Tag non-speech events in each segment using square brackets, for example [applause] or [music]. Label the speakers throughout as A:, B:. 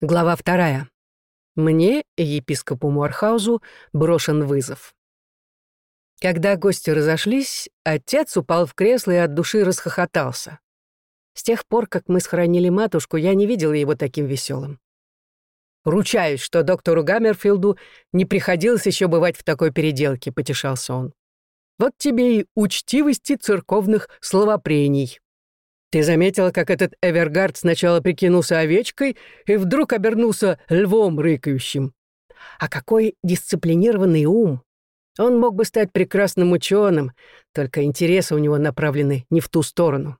A: Глава вторая. Мне, епископу Муархаузу, брошен вызов. Когда гости разошлись, отец упал в кресло и от души расхохотался. С тех пор, как мы схоронили матушку, я не видела его таким веселым. «Ручаюсь, что доктору Гаммерфилду не приходилось еще бывать в такой переделке», — потешался он. «Вот тебе и учтивости церковных словопрений». Ты заметила, как этот Эвергард сначала прикинулся овечкой и вдруг обернулся львом рыкающим? А какой дисциплинированный ум! Он мог бы стать прекрасным ученым, только интересы у него направлены не в ту сторону.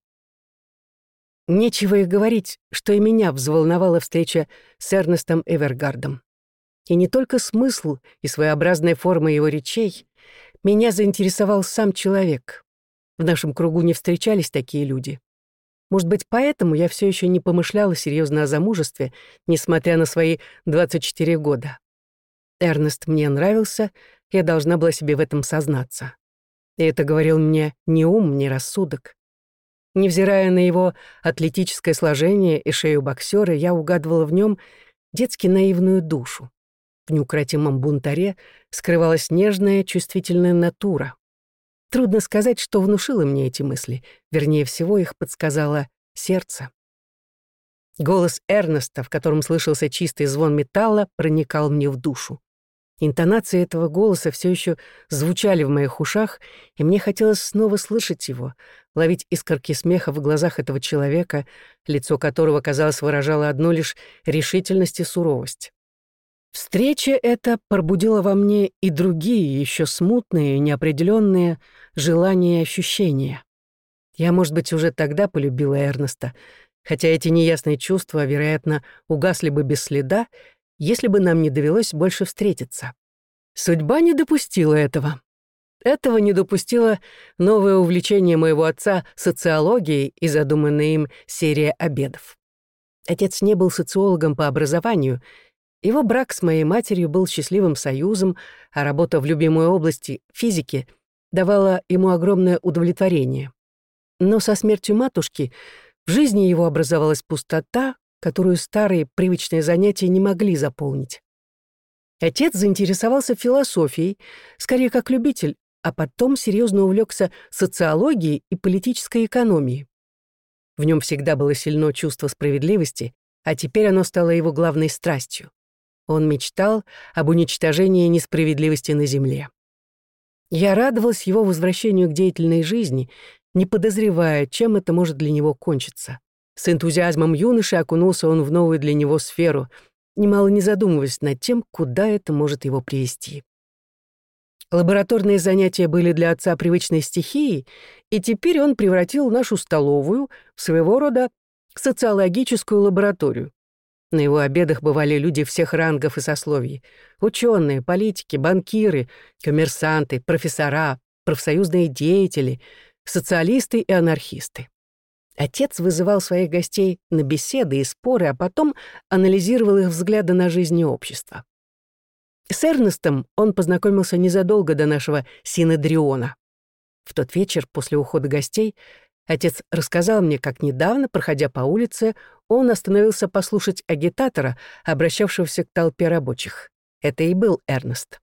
A: Нечего и говорить, что и меня взволновала встреча с Эрнестом Эвергардом. И не только смысл и своеобразная форма его речей, меня заинтересовал сам человек. В нашем кругу не встречались такие люди. Может быть, поэтому я все еще не помышляла серьезно о замужестве, несмотря на свои 24 года. Эрнест мне нравился, я должна была себе в этом сознаться. И это говорил мне не ум, не рассудок. Невзирая на его атлетическое сложение и шею боксера, я угадывала в нем детски наивную душу. В неукротимом бунтаре скрывалась нежная, чувствительная натура. Трудно сказать, что внушило мне эти мысли. Вернее всего, их подсказало сердце. Голос Эрнеста, в котором слышался чистый звон металла, проникал мне в душу. Интонации этого голоса все еще звучали в моих ушах, и мне хотелось снова слышать его, ловить искорки смеха в глазах этого человека, лицо которого, казалось, выражало одну лишь решительность и суровость. Встреча эта пробудила во мне и другие, еще смутные, неопределенные желания и ощущения. Я, может быть, уже тогда полюбила Эрнеста, хотя эти неясные чувства, вероятно, угасли бы без следа, если бы нам не довелось больше встретиться. Судьба не допустила этого. Этого не допустило новое увлечение моего отца социологией и задуманная им серия обедов. Отец не был социологом по образованию — его брак с моей матерью был счастливым союзом, а работа в любимой области физики давала ему огромное удовлетворение. Но со смертью матушки в жизни его образовалась пустота, которую старые привычные занятия не могли заполнить. Отец заинтересовался философией, скорее как любитель, а потом серьезно увлекся социологией и политической экономией. В нем всегда было сильно чувство справедливости, а теперь оно стало его главной страстью. Он мечтал об уничтожении несправедливости на Земле. Я радовалась его возвращению к деятельной жизни, не подозревая, чем это может для него кончиться. С энтузиазмом юноши окунулся он в новую для него сферу, немало не задумываясь над тем, куда это может его привести. Лабораторные занятия были для отца привычной стихией, и теперь он превратил нашу столовую в своего рода социологическую лабораторию. На его обедах бывали люди всех рангов и сословий. Ученые, политики, банкиры, коммерсанты, профессора, профсоюзные деятели, социалисты и анархисты. Отец вызывал своих гостей на беседы и споры, а потом анализировал их взгляды на жизнь и общество. С Эрнестом он познакомился незадолго до нашего синодриона. В тот вечер после ухода гостей Отец рассказал мне, как недавно, проходя по улице, он остановился послушать агитатора, обращавшегося к толпе рабочих. Это и был Эрнест.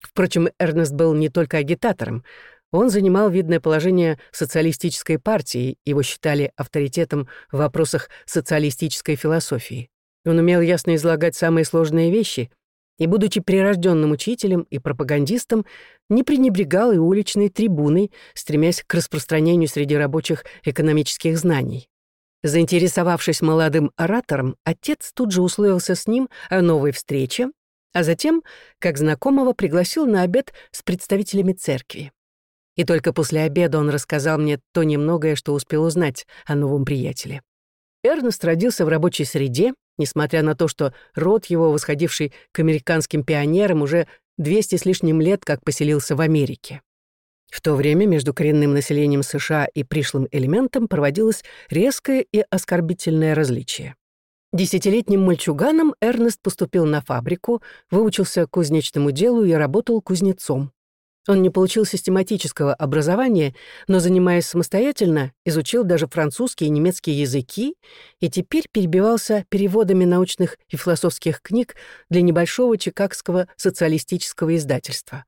A: Впрочем, Эрнест был не только агитатором. Он занимал видное положение социалистической партии, его считали авторитетом в вопросах социалистической философии. Он умел ясно излагать самые сложные вещи и, будучи прирожденным учителем и пропагандистом, не пренебрегал и уличной трибуной, стремясь к распространению среди рабочих экономических знаний. Заинтересовавшись молодым оратором, отец тут же условился с ним о новой встрече, а затем, как знакомого, пригласил на обед с представителями церкви. И только после обеда он рассказал мне то немногое, что успел узнать о новом приятеле. Эрнест родился в рабочей среде, несмотря на то, что род его, восходивший к американским пионерам, уже 200 с лишним лет как поселился в Америке. В то время между коренным населением США и пришлым элементом проводилось резкое и оскорбительное различие. Десятилетним мальчуганом Эрнест поступил на фабрику, выучился кузнечному делу и работал кузнецом. Он не получил систематического образования, но, занимаясь самостоятельно, изучил даже французский и немецкий языки и теперь перебивался переводами научных и философских книг для небольшого чикагского социалистического издательства.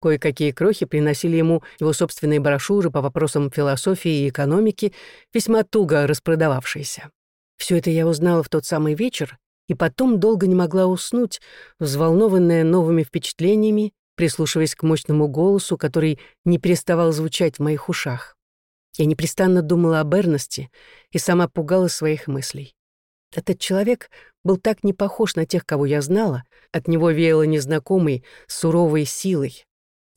A: Кое-какие крохи приносили ему его собственные брошюры по вопросам философии и экономики, весьма туго распродававшиеся. Все это я узнала в тот самый вечер, и потом долго не могла уснуть, взволнованная новыми впечатлениями прислушиваясь к мощному голосу, который не переставал звучать в моих ушах. Я непрестанно думала об Эрнесте и сама пугалась своих мыслей. Этот человек был так не похож на тех, кого я знала, от него веяло незнакомой, суровой силой.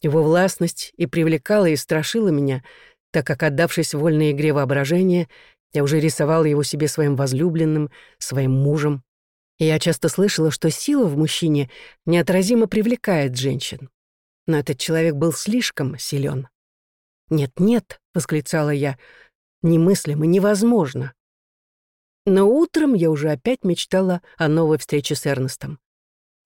A: Его властность и привлекала, и страшила меня, так как, отдавшись вольной игре воображения, я уже рисовала его себе своим возлюбленным, своим мужем. И я часто слышала, что сила в мужчине неотразимо привлекает женщин. Но этот человек был слишком силен. «Нет-нет», — восклицала я, — «немыслимо, невозможно». Но утром я уже опять мечтала о новой встрече с Эрнестом.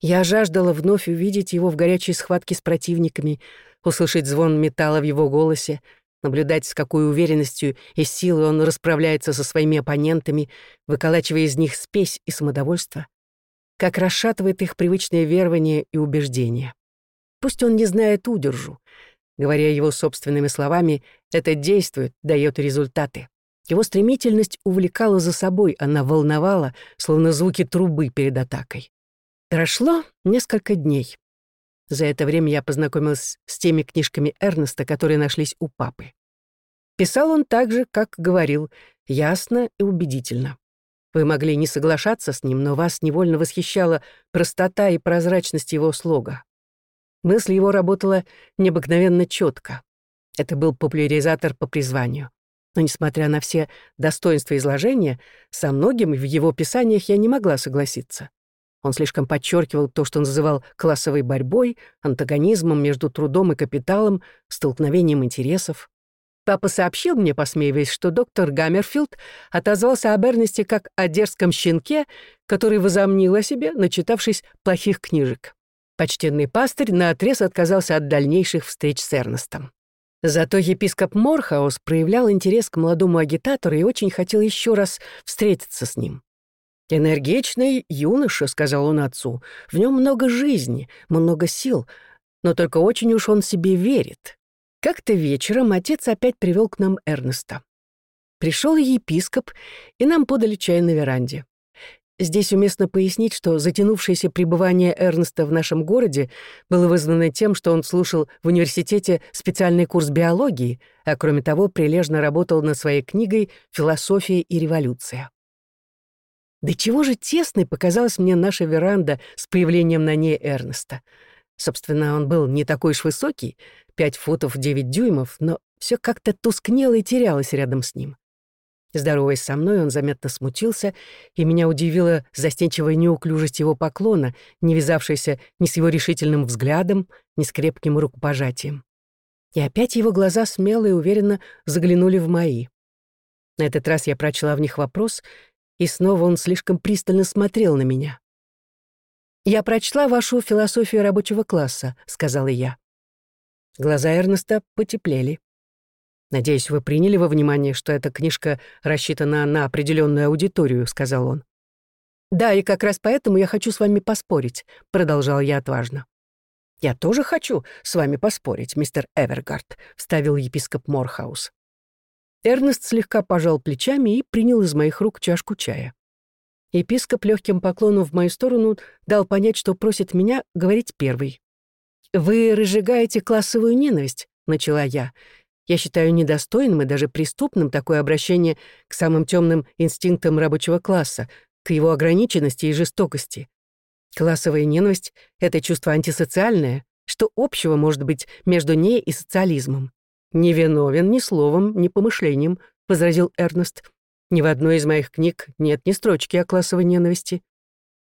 A: Я жаждала вновь увидеть его в горячей схватке с противниками, услышать звон металла в его голосе, наблюдать, с какой уверенностью и силой он расправляется со своими оппонентами, выколачивая из них спесь и самодовольство, как расшатывает их привычные верования и убеждения. Пусть он не знает удержу. Говоря его собственными словами, это действует, дает результаты. Его стремительность увлекала за собой, она волновала, словно звуки трубы перед атакой. Прошло несколько дней. За это время я познакомилась с теми книжками Эрнеста, которые нашлись у папы. Писал он так же, как говорил, ясно и убедительно. Вы могли не соглашаться с ним, но вас невольно восхищала простота и прозрачность его слога. Мысль его работала необыкновенно четко. Это был популяризатор по призванию. Но, несмотря на все достоинства изложения, со многим в его писаниях я не могла согласиться. Он слишком подчеркивал то, что называл классовой борьбой, антагонизмом между трудом и капиталом, столкновением интересов. Папа сообщил мне, посмеиваясь, что доктор Гаммерфилд отозвался об Эрнесте как о дерзком щенке, который возомнил о себе, начитавшись плохих книжек. Почтенный пастырь наотрез отказался от дальнейших встреч с Эрнестом. Зато епископ Морхаус проявлял интерес к молодому агитатору и очень хотел еще раз встретиться с ним. «Энергичный юноша», — сказал он отцу, — «в нем много жизни, много сил, но только очень уж он себе верит. Как-то вечером отец опять привел к нам Эрнеста. Пришел епископ, и нам подали чай на веранде. Здесь уместно пояснить, что затянувшееся пребывание Эрнеста в нашем городе было вызвано тем, что он слушал в университете специальный курс биологии, а кроме того прилежно работал над своей книгой «Философия и революция». Да чего же тесной показалась мне наша веранда с появлением на ней Эрнеста. Собственно, он был не такой уж высокий, пять футов девять дюймов, но все как-то тускнело и терялось рядом с ним. Здороваясь со мной, он заметно смутился, и меня удивила застенчивая неуклюжесть его поклона, не вязавшаяся ни с его решительным взглядом, ни с крепким рукопожатием. И опять его глаза смело и уверенно заглянули в мои. На этот раз я прочла в них вопрос, и снова он слишком пристально смотрел на меня. «Я прочла вашу философию рабочего класса», — сказала я. Глаза Эрнеста потеплели. «Надеюсь, вы приняли во внимание, что эта книжка рассчитана на определенную аудиторию», — сказал он. «Да, и как раз поэтому я хочу с вами поспорить», — продолжал я отважно. «Я тоже хочу с вами поспорить, мистер Эвергард», — вставил епископ Морхаус. Эрнест слегка пожал плечами и принял из моих рук чашку чая. Епископ легким поклоном в мою сторону дал понять, что просит меня говорить первый. «Вы разжигаете классовую ненависть», — начала я. «Я считаю недостойным и даже преступным такое обращение к самым темным инстинктам рабочего класса, к его ограниченности и жестокости. Классовая ненависть — это чувство антисоциальное. Что общего может быть между ней и социализмом? «Не виновен ни словом, ни помышлением», — возразил Эрнест. Ни в одной из моих книг нет ни строчки о классовой ненависти.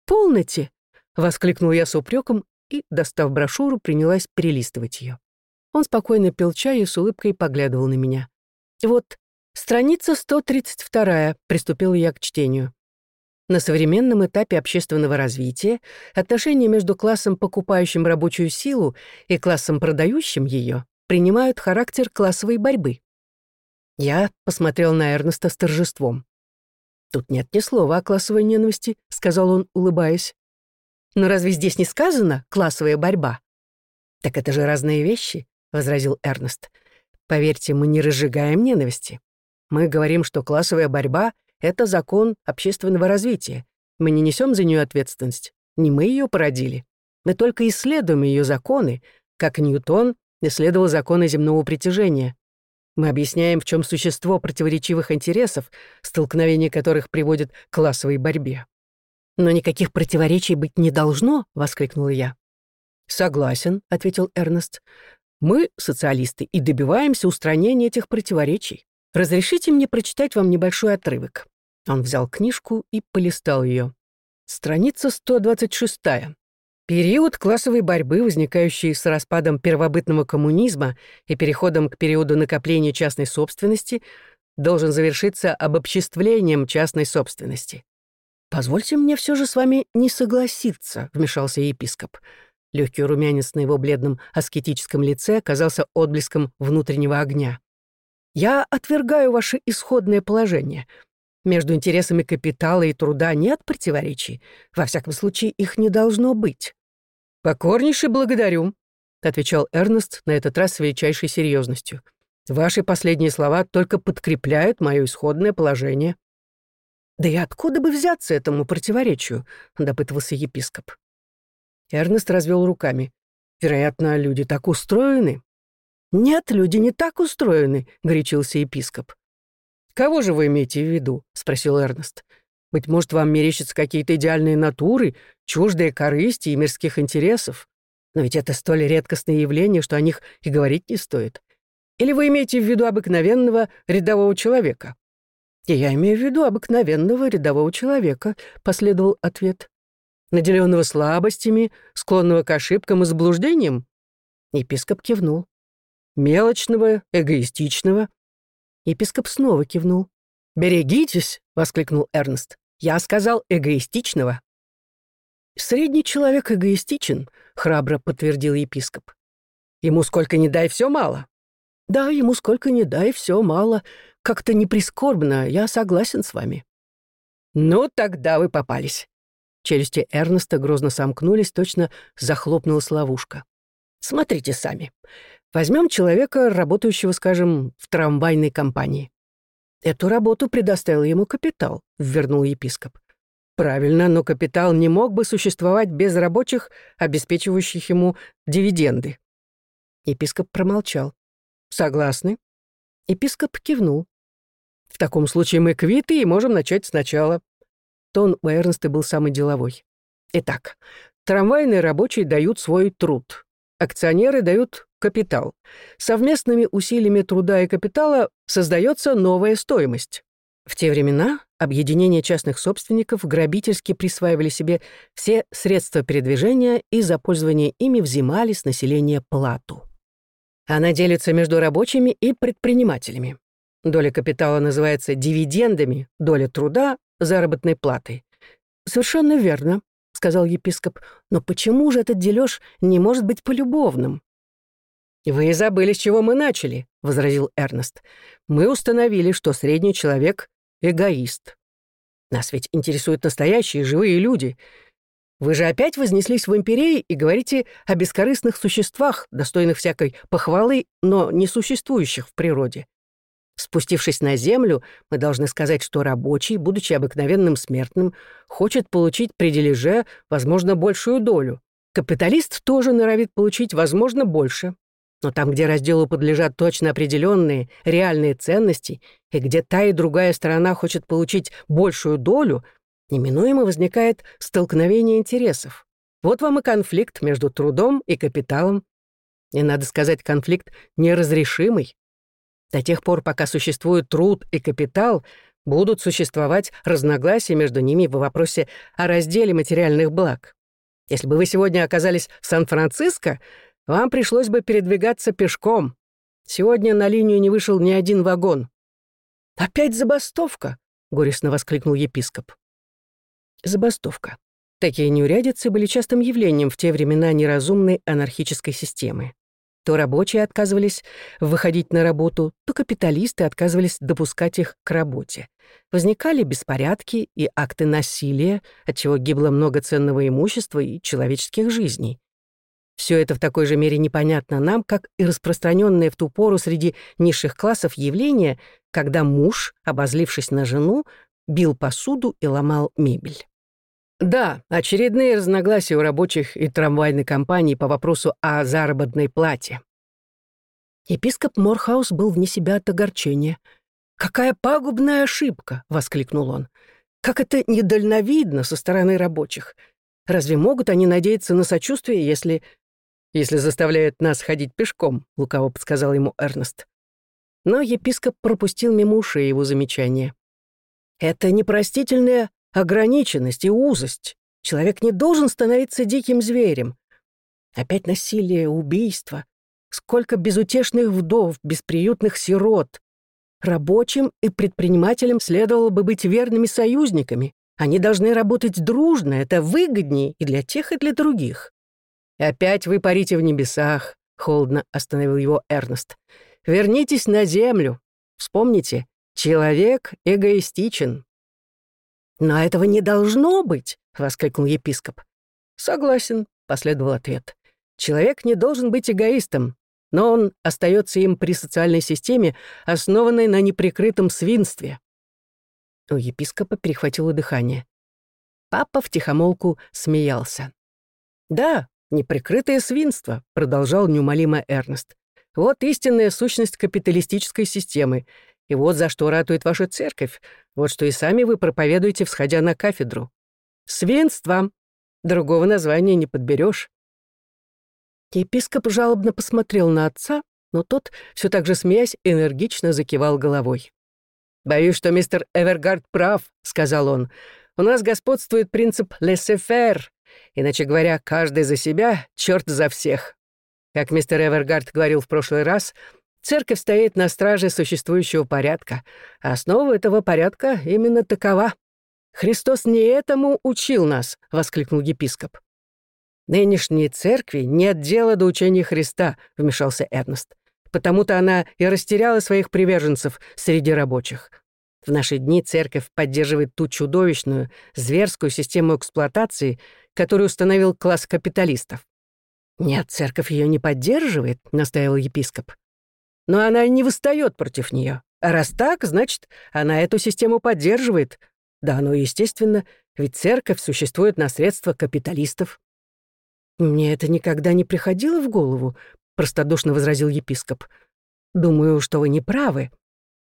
A: «Полноте!» — воскликнул я с упреком и, достав брошюру, принялась перелистывать ее. Он спокойно пил чай и с улыбкой поглядывал на меня. «Вот, страница 132 приступила я к чтению. На современном этапе общественного развития отношения между классом, покупающим рабочую силу, и классом, продающим ее, принимают характер классовой борьбы. Я посмотрел на Эрнеста с торжеством. «Тут нет ни слова о классовой ненависти», — сказал он, улыбаясь. «Но разве здесь не сказано «классовая борьба»?» «Так это же разные вещи», — возразил Эрнест. «Поверьте, мы не разжигаем ненависти. Мы говорим, что классовая борьба — это закон общественного развития. Мы не несем за нее ответственность. Не мы ее породили. Мы только исследуем ее законы, как Ньютон исследовал законы земного притяжения. Мы объясняем, в чем существо противоречивых интересов, столкновение которых приводит к классовой борьбе. «Но никаких противоречий быть не должно», — воскликнула я. «Согласен», — ответил Эрнест. «Мы, социалисты, и добиваемся устранения этих противоречий. Разрешите мне прочитать вам небольшой отрывок». Он взял книжку и полистал ее. Страница 126. Период классовой борьбы, возникающий с распадом первобытного коммунизма и переходом к периоду накопления частной собственности, должен завершиться обобществлением частной собственности. «Позвольте мне все же с вами не согласиться», — вмешался епископ. Легкий румянец на его бледном аскетическом лице оказался отблеском внутреннего огня. «Я отвергаю ваше исходное положение. Между интересами капитала и труда нет противоречий. Во всяком случае, их не должно быть. «Покорнейше благодарю», — отвечал Эрнест на этот раз с величайшей серьезностью. «Ваши последние слова только подкрепляют мое исходное положение». «Да и откуда бы взяться этому противоречию?» — допытывался епископ. Эрнест развел руками. «Вероятно, люди так устроены». «Нет, люди не так устроены», — горячился епископ. «Кого же вы имеете в виду?» — спросил Эрнест. Быть может, вам мерещатся какие-то идеальные натуры, чуждые корысти и мирских интересов. Но ведь это столь редкостное явление, что о них и говорить не стоит. Или вы имеете в виду обыкновенного рядового человека? И я имею в виду обыкновенного рядового человека, последовал ответ. Наделенного слабостями, склонного к ошибкам и заблуждениям? Епископ кивнул. Мелочного, эгоистичного. Епископ снова кивнул. «Берегитесь!» — воскликнул Эрнест. Я сказал эгоистичного. Средний человек эгоистичен, храбро подтвердил епископ. Ему сколько ни дай, все мало. Да, ему сколько ни дай, все мало. Как-то не прискорбно, я согласен с вами. Ну, тогда вы попались. Челюсти Эрнеста грозно сомкнулись, точно захлопнулась ловушка. Смотрите сами. Возьмем человека, работающего, скажем, в трамвайной компании. Эту работу предоставил ему капитал, вернул епископ. Правильно, но капитал не мог бы существовать без рабочих, обеспечивающих ему дивиденды. Епископ промолчал. Согласны? Епископ кивнул. В таком случае мы квиты и можем начать сначала. Тон у Эрнста был самый деловой. Итак, трамвайные рабочие дают свой труд. Акционеры дают капитал. Совместными усилиями труда и капитала создается новая стоимость. В те времена объединения частных собственников грабительски присваивали себе все средства передвижения и за пользование ими взимали с населения плату. Она делится между рабочими и предпринимателями. Доля капитала называется дивидендами, доля труда — заработной платой. «Совершенно верно», — сказал епископ. «Но почему же этот дележ не может быть полюбовным?» «Вы забыли, с чего мы начали», — возразил Эрнест. «Мы установили, что средний человек — эгоист. Нас ведь интересуют настоящие живые люди. Вы же опять вознеслись в империи и говорите о бескорыстных существах, достойных всякой похвалы, но не существующих в природе. Спустившись на землю, мы должны сказать, что рабочий, будучи обыкновенным смертным, хочет получить при дележе, возможно, большую долю. Капиталист тоже норовит получить, возможно, больше. Но там, где разделу подлежат точно определенные реальные ценности, и где та и другая сторона хочет получить большую долю, неминуемо возникает столкновение интересов. Вот вам и конфликт между трудом и капиталом. И, надо сказать, конфликт неразрешимый. До тех пор, пока существует труд и капитал, будут существовать разногласия между ними в вопросе о разделе материальных благ. Если бы вы сегодня оказались в Сан-Франциско, вам пришлось бы передвигаться пешком. Сегодня на линию не вышел ни один вагон». «Опять забастовка!» — горестно воскликнул епископ. Забастовка. Такие неурядицы были частым явлением в те времена неразумной анархической системы. То рабочие отказывались выходить на работу, то капиталисты отказывались допускать их к работе. Возникали беспорядки и акты насилия, от чего гибло много ценного имущества и человеческих жизней. Все это в такой же мере непонятно нам, как и распространенное в ту пору среди низших классов явление, когда муж, обозлившись на жену, бил посуду и ломал мебель. Да, очередные разногласия у рабочих и трамвайной компании по вопросу о заработной плате. Епископ Морхаус был вне себя от огорчения. «Какая пагубная ошибка!» — воскликнул он. «Как это недальновидно со стороны рабочих! Разве могут они надеяться на сочувствие, если...» «Если заставляют нас ходить пешком», — лукаво подсказал ему Эрнест. Но епископ пропустил мимо ушей его замечание. «Это непростительная ограниченность и узость. Человек не должен становиться диким зверем. Опять насилие, убийство. Сколько безутешных вдов, бесприютных сирот. Рабочим и предпринимателям следовало бы быть верными союзниками. Они должны работать дружно, это выгоднее и для тех, и для других. Опять вы парите в небесах, холодно остановил его Эрнест. Вернитесь на землю. Вспомните, человек эгоистичен. «Но этого не должно быть!» — воскликнул епископ. «Согласен», — последовал ответ. «Человек не должен быть эгоистом, но он остается им при социальной системе, основанной на неприкрытом свинстве». У епископа перехватило дыхание. Папа втихомолку смеялся. «Да, неприкрытое свинство», — продолжал неумолимо Эрнест. «Вот истинная сущность капиталистической системы, и вот за что ратует ваша церковь, вот что и сами вы проповедуете, всходя на кафедру. Свинство. Другого названия не подберешь. Епископ жалобно посмотрел на отца, но тот, все так же смеясь, энергично закивал головой. «Боюсь, что мистер Эвергард прав», — сказал он. «У нас господствует принцип laissez-faire, иначе говоря, каждый за себя, черт за всех. Как мистер Эвергард говорил в прошлый раз, Церковь стоит на страже существующего порядка, а основа этого порядка именно такова. Христос не этому учил нас, воскликнул епископ. Нынешней церкви нет дела до учения Христа, вмешался Эрнест. Потому-то она и растеряла своих приверженцев среди рабочих. В наши дни церковь поддерживает ту чудовищную, зверскую систему эксплуатации, которую установил класс капиталистов. «Нет, церковь ее не поддерживает», — настаивал епископ но она не восстает против нее. А раз так, значит, она эту систему поддерживает. Да, ну, естественно, ведь церковь существует на средства капиталистов. «Мне это никогда не приходило в голову», — простодушно возразил епископ. «Думаю, что вы не правы.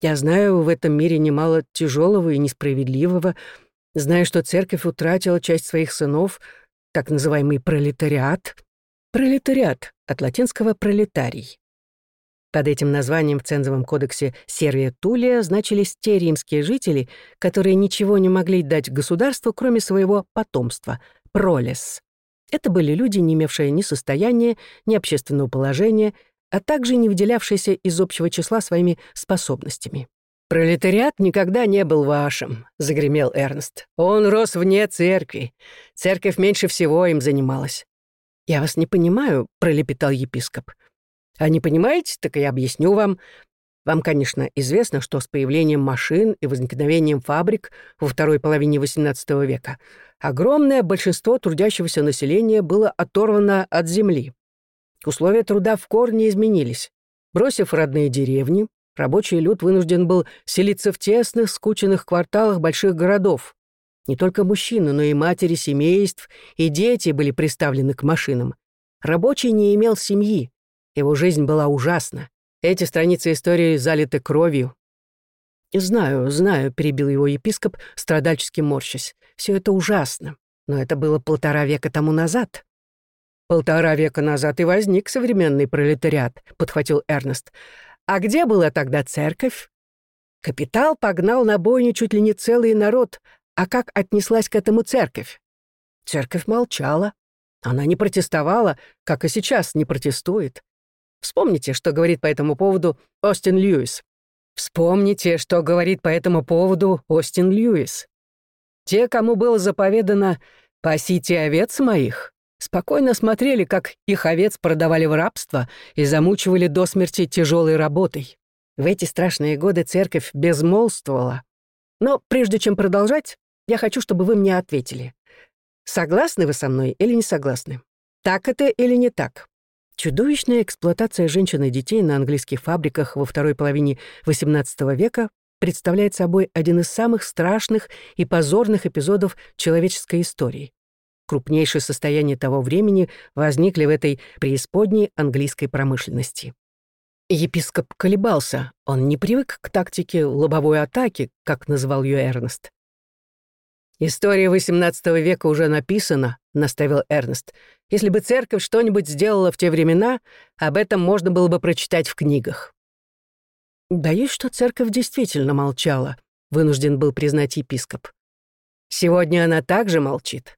A: Я знаю в этом мире немало тяжелого и несправедливого. Знаю, что церковь утратила часть своих сынов, так называемый пролетариат. Пролетариат от латинского «пролетарий». Под этим названием в цензовом кодексе Сервия Тулия значились те римские жители, которые ничего не могли дать государству, кроме своего потомства — пролес. Это были люди, не имевшие ни состояния, ни общественного положения, а также не выделявшиеся из общего числа своими способностями. «Пролетариат никогда не был вашим», — загремел Эрнст. «Он рос вне церкви. Церковь меньше всего им занималась». «Я вас не понимаю», — пролепетал епископ. А не понимаете, так я объясню вам. Вам, конечно, известно, что с появлением машин и возникновением фабрик во второй половине XVIII века огромное большинство трудящегося населения было оторвано от земли. Условия труда в корне изменились. Бросив родные деревни, рабочий люд вынужден был селиться в тесных, скученных кварталах больших городов. Не только мужчины, но и матери семейств и дети были приставлены к машинам. Рабочий не имел семьи, его жизнь была ужасна. Эти страницы истории залиты кровью. «Знаю, знаю», — перебил его епископ, страдальчески морщась. «Все это ужасно. Но это было полтора века тому назад». «Полтора века назад и возник современный пролетариат», — подхватил Эрнест. «А где была тогда церковь?» Капитал погнал на бойню чуть ли не целый народ. А как отнеслась к этому церковь? Церковь молчала. Она не протестовала, как и сейчас не протестует. Вспомните, что говорит по этому поводу Остин Льюис. Вспомните, что говорит по этому поводу Остин Льюис. Те, кому было заповедано «пасите овец моих», спокойно смотрели, как их овец продавали в рабство и замучивали до смерти тяжелой работой. В эти страшные годы церковь безмолвствовала. Но прежде чем продолжать, я хочу, чтобы вы мне ответили. Согласны вы со мной или не согласны? Так это или не так? Чудовищная эксплуатация женщин и детей на английских фабриках во второй половине XVIII века представляет собой один из самых страшных и позорных эпизодов человеческой истории. Крупнейшие состояния того времени возникли в этой преисподней английской промышленности. Епископ колебался, он не привык к тактике лобовой атаки, как называл ее Эрнест. «История XVIII века уже написана», — наставил Эрнест. «Если бы церковь что-нибудь сделала в те времена, об этом можно было бы прочитать в книгах». «Боюсь, что церковь действительно молчала», — вынужден был признать епископ. «Сегодня она также молчит».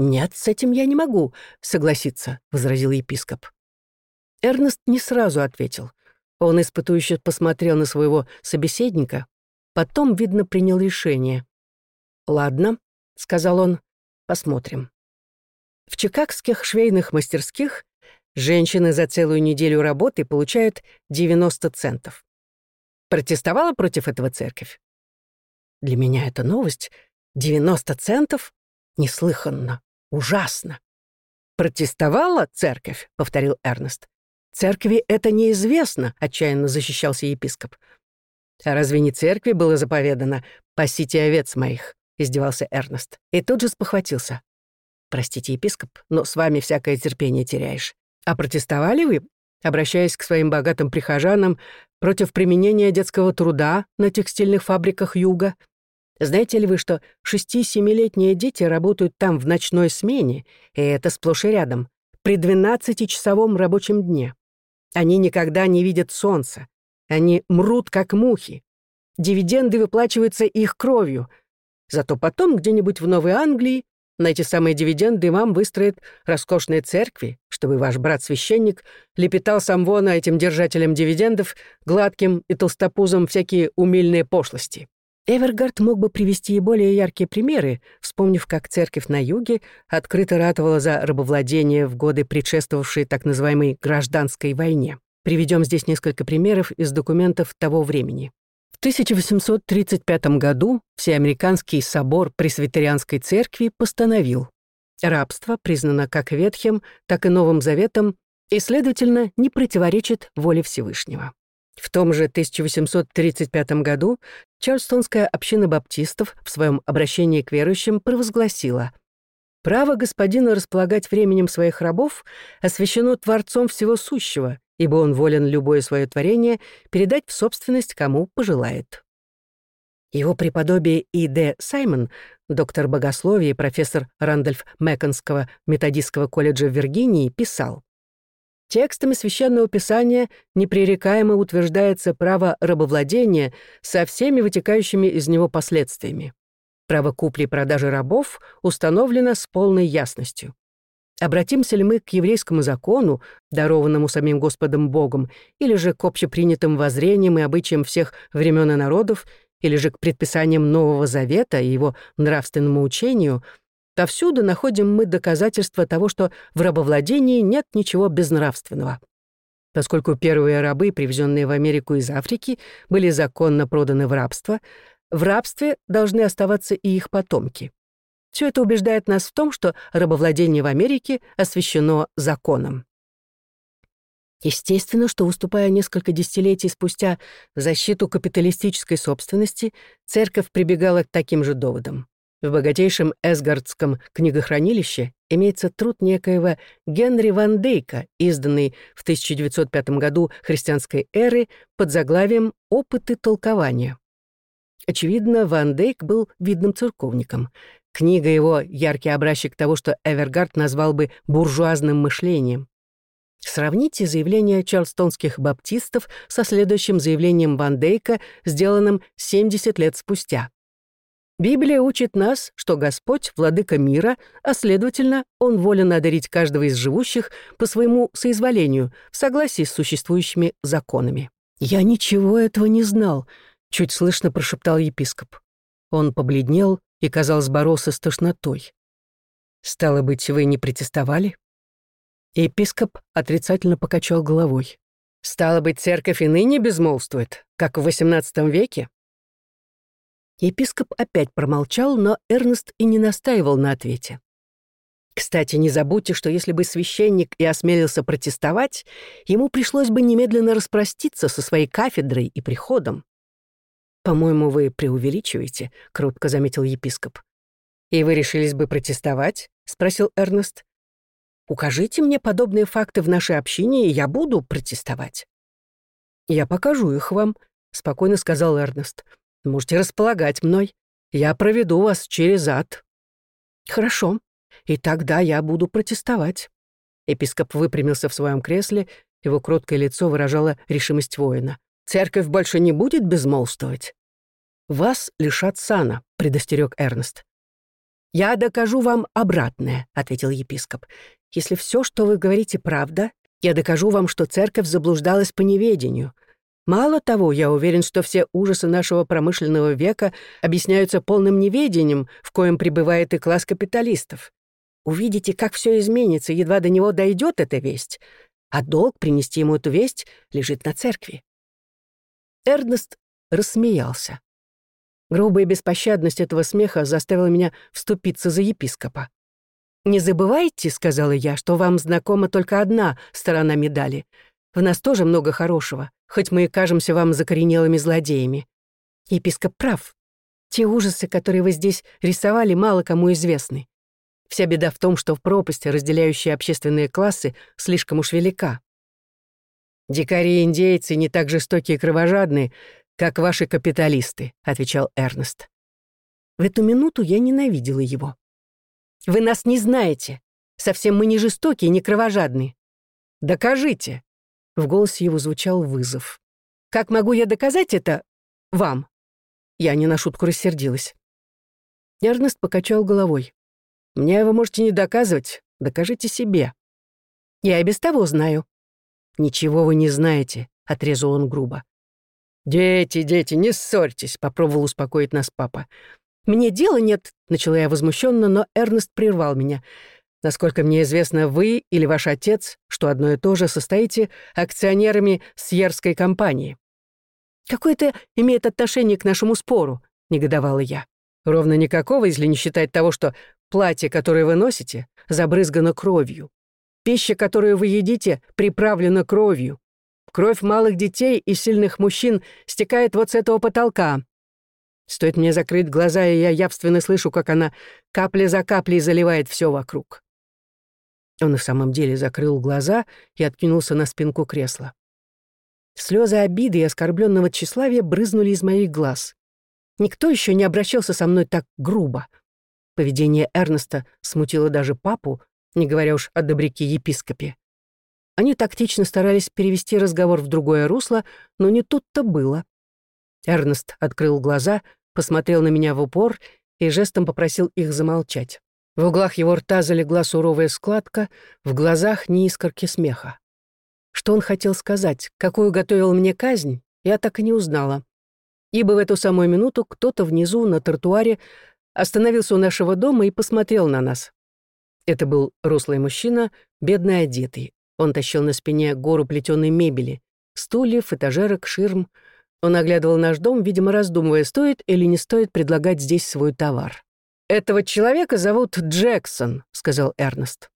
A: «Нет, с этим я не могу согласиться», — возразил епископ. Эрнест не сразу ответил. Он испытующе посмотрел на своего собеседника, потом, видно, принял решение. «Ладно», — сказал он, — «посмотрим». В чикагских швейных мастерских женщины за целую неделю работы получают 90 центов. Протестовала против этого церковь? Для меня это новость. 90 центов? Неслыханно. Ужасно. «Протестовала церковь?» — повторил Эрнест. «Церкви это неизвестно», — отчаянно защищался епископ. «А разве не церкви было заповедано «пасите овец моих»?» — издевался Эрнест. И тут же спохватился. «Простите, епископ, но с вами всякое терпение теряешь. А протестовали вы, обращаясь к своим богатым прихожанам, против применения детского труда на текстильных фабриках Юга? Знаете ли вы, что шести-семилетние дети работают там в ночной смене, и это сплошь и рядом, при 12-часовом рабочем дне? Они никогда не видят солнца. Они мрут, как мухи. Дивиденды выплачиваются их кровью — Зато потом где-нибудь в Новой Англии на эти самые дивиденды вам выстроят роскошные церкви, чтобы ваш брат-священник лепетал самвона этим держателям дивидендов, гладким и толстопузом всякие умильные пошлости. Эвергард мог бы привести и более яркие примеры, вспомнив, как церковь на юге открыто ратовала за рабовладение в годы, предшествовавшей так называемой гражданской войне. Приведем здесь несколько примеров из документов того времени. В 1835 году Всеамериканский собор Пресвитерианской церкви постановил, рабство признано как Ветхим, так и Новым Заветом и, следовательно, не противоречит воле Всевышнего. В том же 1835 году Чарльстонская община баптистов в своем обращении к верующим провозгласила «Право господина располагать временем своих рабов освящено Творцом Всего Сущего, ибо он волен любое свое творение передать в собственность кому пожелает. Его преподобие И.Д. Саймон, доктор богословия и профессор Рандольф Мэконского методистского колледжа в Виргинии, писал Текстами Священного Писания непререкаемо утверждается право рабовладения со всеми вытекающими из него последствиями. Право купли и продажи рабов установлено с полной ясностью. Обратимся ли мы к еврейскому закону, дарованному самим Господом Богом, или же к общепринятым воззрениям и обычаям всех времен и народов, или же к предписаниям Нового Завета и его нравственному учению, повсюду находим мы доказательства того, что в рабовладении нет ничего безнравственного. Поскольку первые рабы, привезенные в Америку из Африки, были законно проданы в рабство, в рабстве должны оставаться и их потомки. Все это убеждает нас в том, что рабовладение в Америке освящено законом. Естественно, что, выступая несколько десятилетий спустя в защиту капиталистической собственности, церковь прибегала к таким же доводам. В богатейшем Эсгардском книгохранилище имеется труд некоего Генри Ван Дейка, изданный в 1905 году христианской эры под заглавием «Опыты толкования». Очевидно, Ван Дейк был видным церковником. Книга его — яркий образчик того, что Эвергард назвал бы буржуазным мышлением. Сравните заявление чарльстонских баптистов со следующим заявлением Ван Дейка, сделанным 70 лет спустя. Библия учит нас, что Господь — владыка мира, а, следовательно, Он волен одарить каждого из живущих по своему соизволению в согласии с существующими законами. «Я ничего этого не знал», — чуть слышно прошептал епископ. Он побледнел, и, казалось, боролся с тошнотой. «Стало быть, вы не протестовали?» Епископ отрицательно покачал головой. «Стало быть, церковь и ныне безмолвствует, как в XVIII веке?» Епископ опять промолчал, но Эрнест и не настаивал на ответе. Кстати, не забудьте, что если бы священник и осмелился протестовать, ему пришлось бы немедленно распроститься со своей кафедрой и приходом. «По-моему, вы преувеличиваете», — кротко заметил епископ. «И вы решились бы протестовать?» — спросил Эрнест. «Укажите мне подобные факты в нашей общине, и я буду протестовать». «Я покажу их вам», — спокойно сказал Эрнест. «Можете располагать мной. Я проведу вас через ад». «Хорошо», и тогда я буду протестовать». Епископ выпрямился в своем кресле, его кроткое лицо выражало решимость воина. «Церковь больше не будет безмолвствовать?» «Вас лишат сана», — предостерег Эрнест. «Я докажу вам обратное», — ответил епископ. «Если все, что вы говорите, правда, я докажу вам, что церковь заблуждалась по неведению. Мало того, я уверен, что все ужасы нашего промышленного века объясняются полным неведением, в коем пребывает и класс капиталистов. Увидите, как все изменится, едва до него дойдет эта весть. А долг принести ему эту весть лежит на церкви. Эрнест рассмеялся. Грубая беспощадность этого смеха заставила меня вступиться за епископа. «Не забывайте, — сказала я, — что вам знакома только одна сторона медали. В нас тоже много хорошего, хоть мы и кажемся вам закоренелыми злодеями. Епископ прав. Те ужасы, которые вы здесь рисовали, мало кому известны. Вся беда в том, что в пропасти, разделяющей общественные классы, слишком уж велика. «Дикари и индейцы не так жестокие и кровожадные, как ваши капиталисты», — отвечал Эрнест. В эту минуту я ненавидела его. «Вы нас не знаете. Совсем мы не жестокие, не кровожадные. Докажите!» В голосе его звучал вызов. «Как могу я доказать это вам?» Я не на шутку рассердилась. Эрнест покачал головой. Мне вы можете не доказывать, докажите себе. Я и без того знаю. Ничего вы не знаете, отрезал он грубо. Дети, дети, не ссорьтесь, попробовал успокоить нас папа. Мне дела нет, начала я возмущенно, но Эрнест прервал меня. Насколько мне известно, вы или ваш отец, что одно и то же, состоите акционерами Сьерской компании. Какое это имеет отношение к нашему спору? негодовала я. Ровно никакого, если не считать того, что Платье, которое вы носите, забрызгано кровью. Пища, которую вы едите, приправлена кровью. Кровь малых детей и сильных мужчин стекает вот с этого потолка. Стоит мне закрыть глаза, и я явственно слышу, как она капля за каплей заливает все вокруг. Он и в самом деле закрыл глаза и откинулся на спинку кресла. Слезы обиды и оскорбленного тщеславия брызнули из моих глаз. Никто еще не обращался со мной так грубо — Поведение Эрнеста смутило даже папу, не говоря уж о добряке-епископе. Они тактично старались перевести разговор в другое русло, но не тут-то было. Эрнест открыл глаза, посмотрел на меня в упор и жестом попросил их замолчать. В углах его рта залегла суровая складка, в глазах ни искорки смеха. Что он хотел сказать, какую готовил мне казнь, я так и не узнала. Ибо в эту самую минуту кто-то внизу на тротуаре остановился у нашего дома и посмотрел на нас. Это был рослый мужчина, бедно одетый. Он тащил на спине гору плетеной мебели, стульев, этажерок, ширм. Он оглядывал наш дом, видимо, раздумывая, стоит или не стоит предлагать здесь свой товар. «Этого человека зовут Джексон», — сказал Эрнест.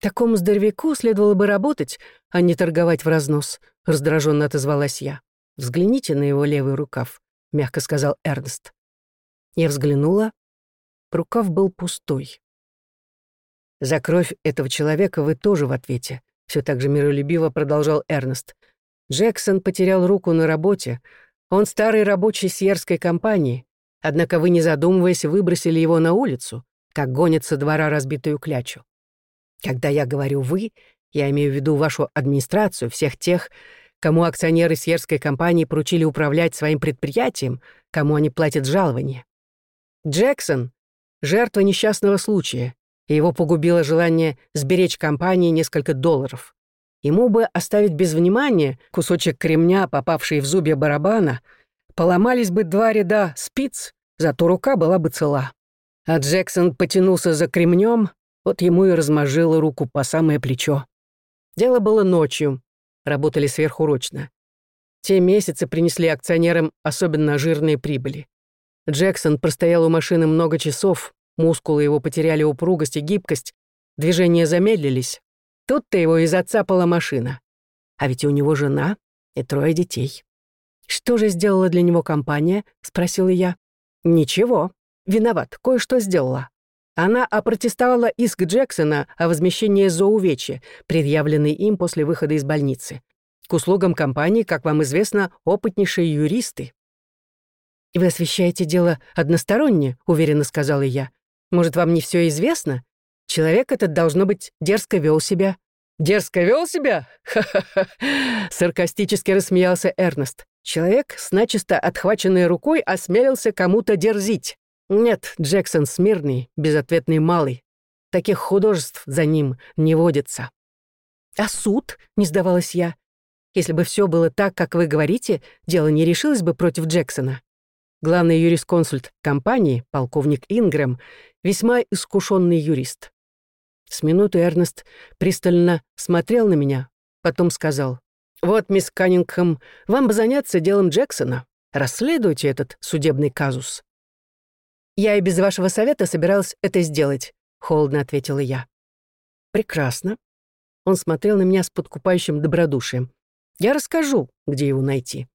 A: «Такому здоровяку следовало бы работать, а не торговать в разнос», — раздраженно отозвалась я. «Взгляните на его левый рукав», — мягко сказал Эрнест. Я взглянула. Рукав был пустой. «За кровь этого человека вы тоже в ответе», — все так же миролюбиво продолжал Эрнест. «Джексон потерял руку на работе. Он старый рабочий Сьерской компании. Однако вы, не задумываясь, выбросили его на улицу, как гонят со двора разбитую клячу. Когда я говорю «вы», я имею в виду вашу администрацию, всех тех, кому акционеры Сьерской компании поручили управлять своим предприятием, кому они платят жалование. Джексон — жертва несчастного случая, и его погубило желание сберечь компании несколько долларов. Ему бы оставить без внимания кусочек кремня, попавший в зубья барабана, поломались бы два ряда спиц, зато рука была бы цела. А Джексон потянулся за кремнем, вот ему и размажило руку по самое плечо. Дело было ночью, работали сверхурочно. Те месяцы принесли акционерам особенно жирные прибыли. Джексон простоял у машины много часов, мускулы его потеряли упругость и гибкость, движения замедлились. Тут-то его и зацапала машина. А ведь у него жена и трое детей. «Что же сделала для него компания?» — спросила я. «Ничего. Виноват. Кое-что сделала. Она опротестовала иск Джексона о возмещении за увечья, предъявленный им после выхода из больницы. К услугам компании, как вам известно, опытнейшие юристы. «Вы освещаете дело односторонне», — уверенно сказала я. «Может, вам не все известно? Человек этот, должно быть, дерзко вел себя». «Дерзко вел себя? Ха-ха-ха!» [laughs] Саркастически рассмеялся Эрнест. Человек с начисто отхваченной рукой осмелился кому-то дерзить. Нет, Джексон смирный, безответный малый. Таких художеств за ним не водится. «А суд?» — не сдавалась я. «Если бы все было так, как вы говорите, дело не решилось бы против Джексона». Главный юрисконсульт компании, полковник Ингрэм, весьма искушенный юрист. С минуты Эрнест пристально смотрел на меня, потом сказал, «Вот, мисс Каннингхэм, вам бы заняться делом Джексона. Расследуйте этот судебный казус». «Я и без вашего совета собиралась это сделать», — холодно ответила я. «Прекрасно». Он смотрел на меня с подкупающим добродушием. «Я расскажу, где его найти».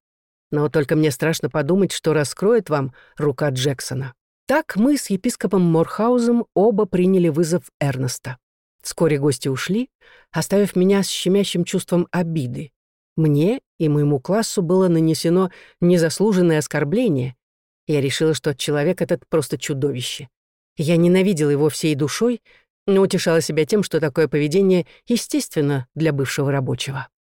A: Но только мне страшно подумать, что раскроет вам рука Джексона. Так мы с епископом Морхаузом оба приняли вызов Эрнеста. Вскоре гости ушли, оставив меня с щемящим чувством обиды. Мне и моему классу было нанесено незаслуженное оскорбление. Я решила, что человек этот просто чудовище. Я ненавидела его всей душой, но утешала себя тем, что такое поведение естественно для бывшего рабочего.